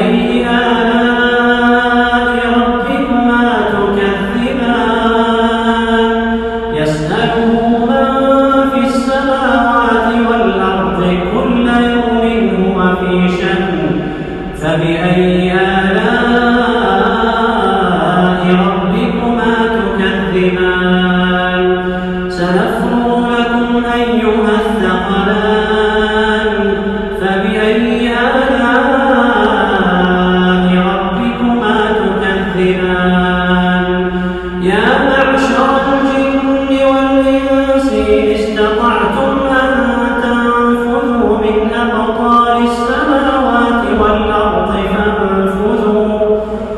إلينا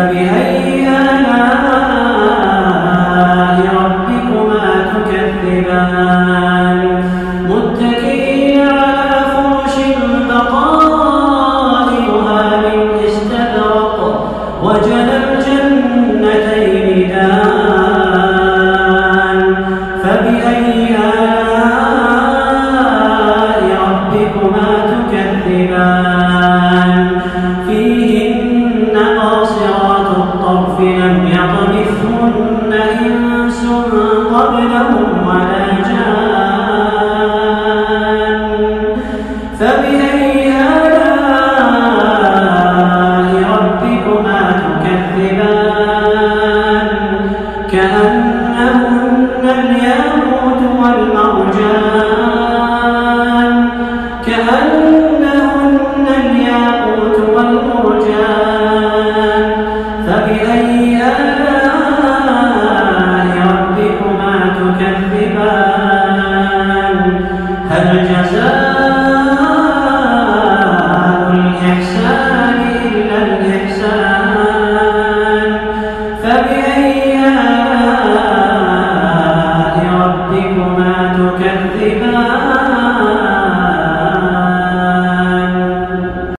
فبأي آلاء ربكما تكذبان متكئين على فرش بقائها من استبرق وجنى الجنتين دان فبأي آلاء ربكما فبأي